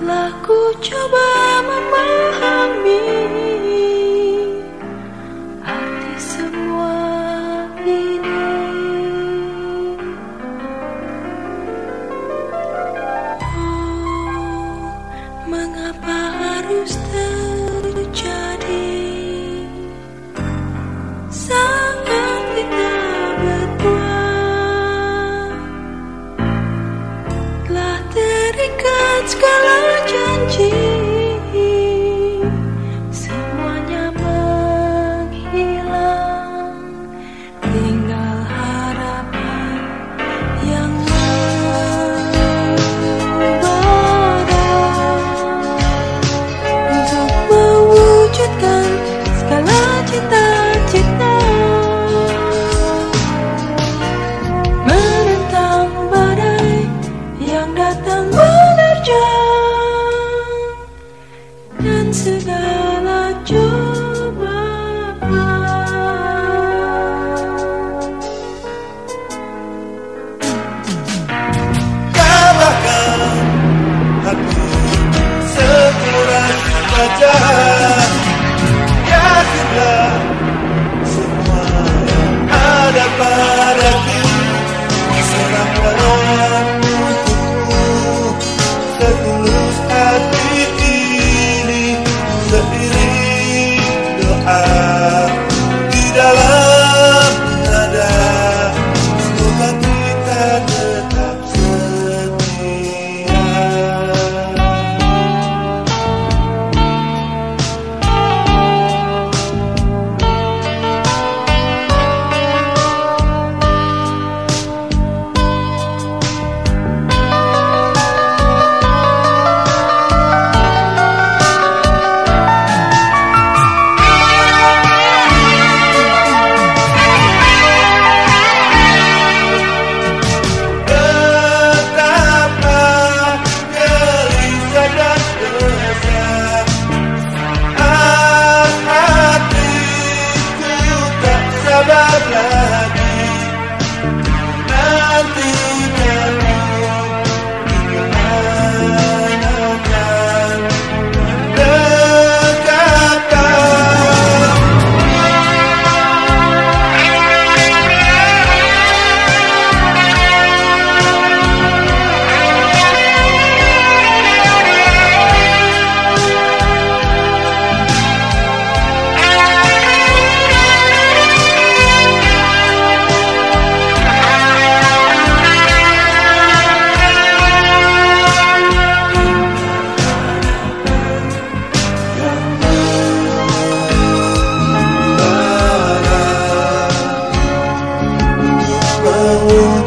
Telah ku coba memahami Arti semua ini. Oh, mengapa harus terjadi? Sangat kita berdua Telah terikat segala janji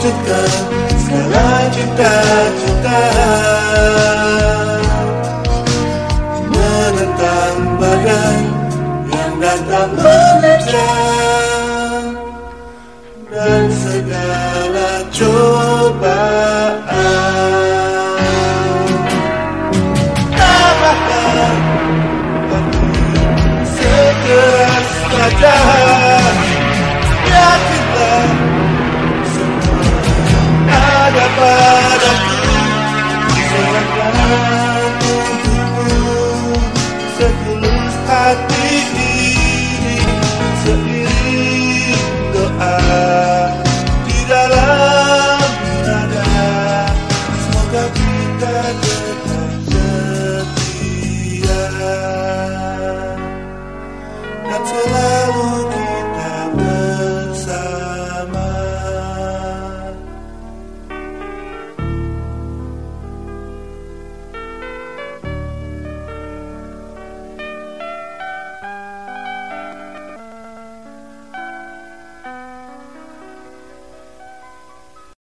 mewujudkan segala cita-cita. Menentang badai yang datang menerjang padaku Serahkan Setulus hati ini Seiring doa Di dalam nada Semoga kita tetap